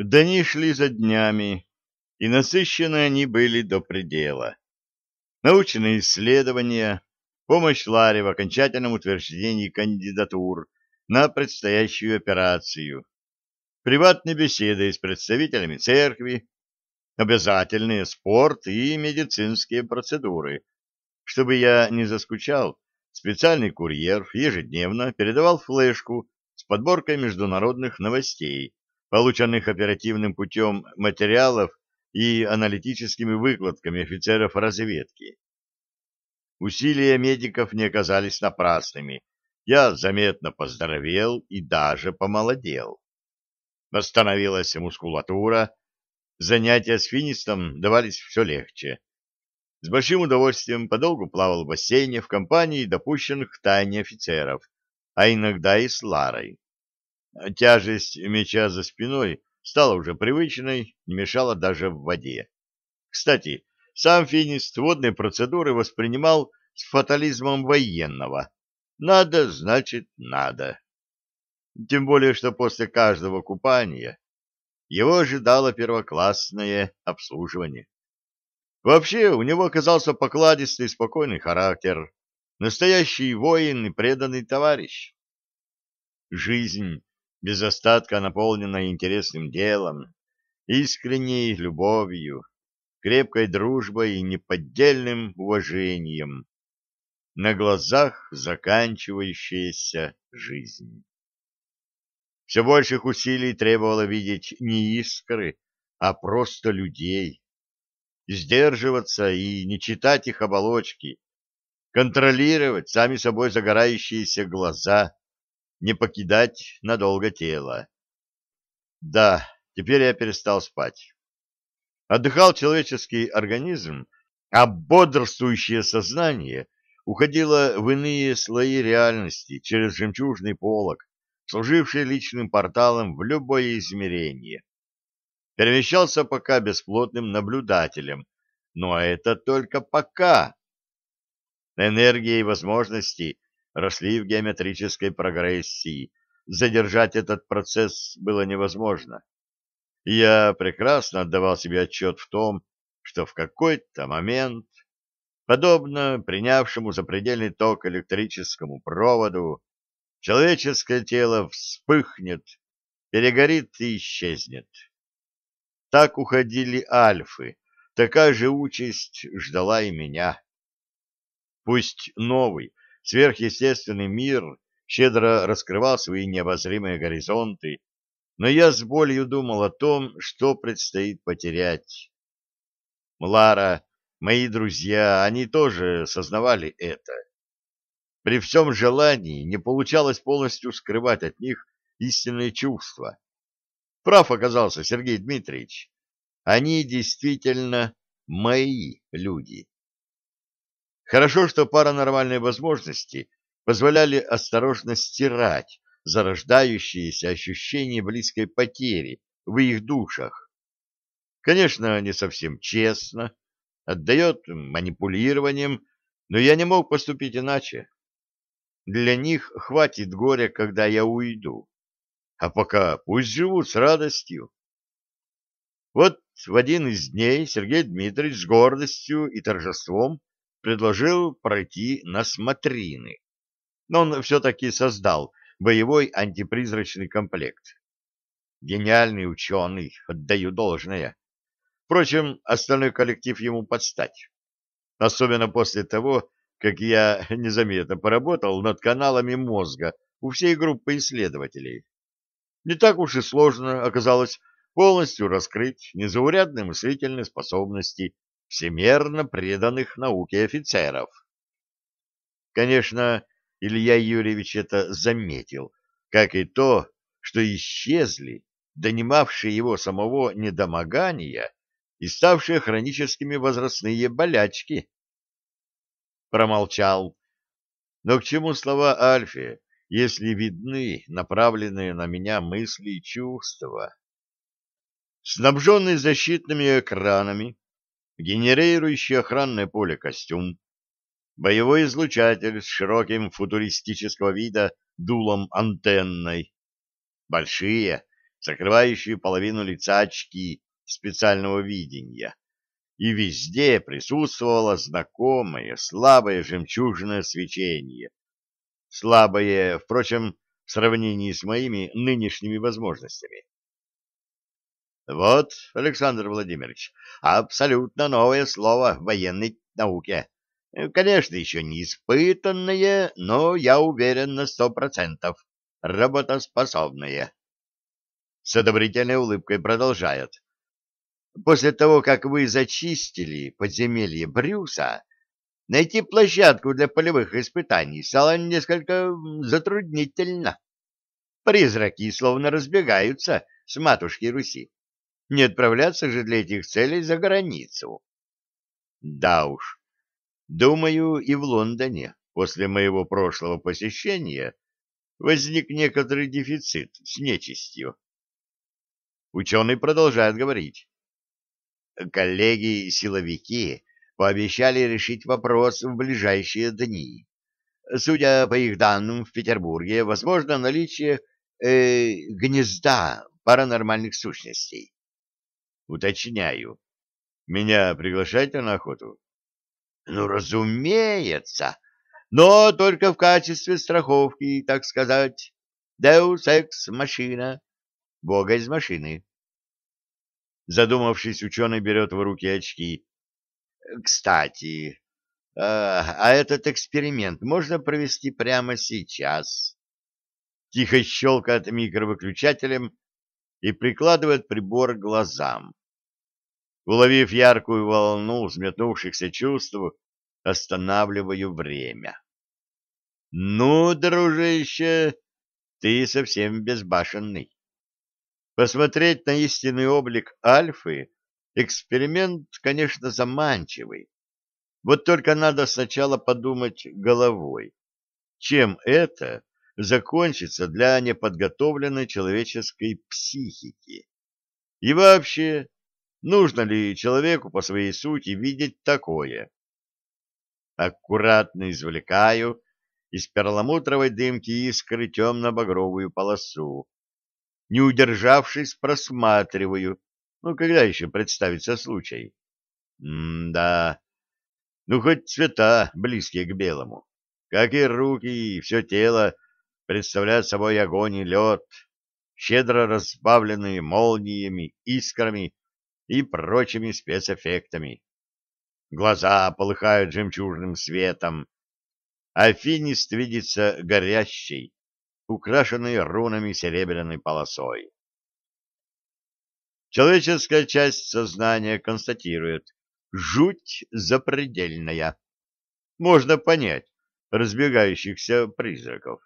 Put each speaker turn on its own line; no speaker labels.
Дни шли за днями, и насыщены они были до предела. Научные исследования, помощь Ларе в окончательном утверждении кандидатур на предстоящую операцию, приватные беседы с представителями церкви, обязательные спорт и медицинские процедуры. Чтобы я не заскучал, специальный курьер ежедневно передавал флешку с подборкой международных новостей, полученных оперативным путем материалов и аналитическими выкладками офицеров разведки. Усилия медиков не оказались напрасными. Я заметно поздоровел и даже помолодел. Восстановилась мускулатура, занятия с финистом давались все легче. С большим удовольствием подолгу плавал в бассейне в компании допущенных к тайне офицеров, а иногда и с Ларой. Тяжесть меча за спиной стала уже привычной, не мешала даже в воде. Кстати, сам финист водные процедуры воспринимал с фатализмом военного. Надо, значит, надо. Тем более, что после каждого купания его ожидало первоклассное обслуживание. Вообще, у него оказался покладистый спокойный характер, настоящий воин и преданный товарищ. Жизнь без остатка наполненная интересным делом, искренней любовью, крепкой дружбой и неподдельным уважением. На глазах заканчивающаяся жизнь. Все больших усилий требовало видеть не искры, а просто людей. Сдерживаться и не читать их оболочки, контролировать сами собой загорающиеся глаза, не покидать надолго тело. Да, теперь я перестал спать. Отдыхал человеческий организм, а бодрствующее сознание уходило в иные слои реальности через жемчужный полог, служивший личным порталом в любое измерение. Перемещался пока бесплотным наблюдателем, но это только пока. Энергия и возможности росли в геометрической прогрессии. Задержать этот процесс было невозможно. Я прекрасно отдавал себе отчет в том, что в какой-то момент, подобно принявшему запредельный ток электрическому проводу, человеческое тело вспыхнет, перегорит и исчезнет. Так уходили альфы, такая же участь ждала и меня. Пусть новый, Сверхъестественный мир щедро раскрывал свои необозримые горизонты, но я с болью думал о том, что предстоит потерять. Лара, мои друзья, они тоже сознавали это. При всем желании не получалось полностью скрывать от них истинные чувства. Прав оказался Сергей Дмитриевич. Они действительно мои люди. Хорошо, что паранормальные возможности позволяли осторожно стирать зарождающиеся ощущения близкой потери в их душах. Конечно, не совсем честно, отдает манипулированием, но я не мог поступить иначе. Для них хватит горя, когда я уйду. А пока пусть живут с радостью. Вот в один из дней Сергей Дмитриевич с гордостью и торжеством предложил пройти на смотрины. Но он все-таки создал боевой антипризрачный комплект. Гениальный ученый, отдаю должное. Впрочем, остальной коллектив ему подстать. Особенно после того, как я незаметно поработал над каналами мозга у всей группы исследователей. Не так уж и сложно оказалось полностью раскрыть незаурядные мыслительные способности всемерно преданных науке офицеров. Конечно, Илья Юрьевич это заметил, как и то, что исчезли донимавшие его самого недомогания и ставшие хроническими возрастные болячки. Промолчал. Но к чему слова Альфе, если видны направленные на меня мысли и чувства? Снабженный защитными экранами, генерирующий охранное поле костюм, боевой излучатель с широким футуристического вида дулом антенной, большие, закрывающие половину лица очки специального видения, и везде присутствовало знакомое слабое жемчужное свечение. Слабое, впрочем, в сравнении с моими нынешними возможностями. Вот, Александр Владимирович, абсолютно новое слово в военной науке. Конечно, еще не испытанное, но я уверен на сто процентов работоспособное. С одобрительной улыбкой продолжает. После того, как вы зачистили подземелье Брюса, найти площадку для полевых испытаний стало несколько затруднительно. Призраки словно разбегаются с матушки Руси. Не отправляться же для этих целей за границу. Да уж, думаю, и в Лондоне после моего прошлого посещения возник некоторый дефицит с нечистью. Ученый продолжает говорить. Коллеги-силовики пообещали решить вопрос в ближайшие дни. Судя по их данным, в Петербурге возможно наличие э, гнезда паранормальных сущностей. Уточняю. Меня приглашаете на охоту? Ну, разумеется. Но только в качестве страховки, так сказать. Deus ex machina. Бога из машины. Задумавшись, ученый берет в руки очки. Кстати, а, а этот эксперимент можно провести прямо сейчас. Тихо щелкает микровыключателем и прикладывает прибор к глазам. Уловив яркую волну взметнувшихся чувств, останавливаю время. Ну, дружище, ты совсем безбашенный. Посмотреть на истинный облик Альфы — эксперимент, конечно, заманчивый. Вот только надо сначала подумать головой, чем это закончится для неподготовленной человеческой психики. И вообще, Нужно ли человеку по своей сути видеть такое? Аккуратно извлекаю из перламутровой дымки искры темно-багровую полосу. Не удержавшись, просматриваю. Ну, когда еще представится случай? М-да. Ну, хоть цвета близкие к белому. Как и руки, и все тело представляют собой огонь и лед, щедро разбавленные молниями, искрами и прочими спецэффектами. Глаза полыхают жемчужным светом, а финист видится горящей, украшенной рунами серебряной полосой. Человеческая часть сознания констатирует «жуть запредельная». Можно понять разбегающихся призраков.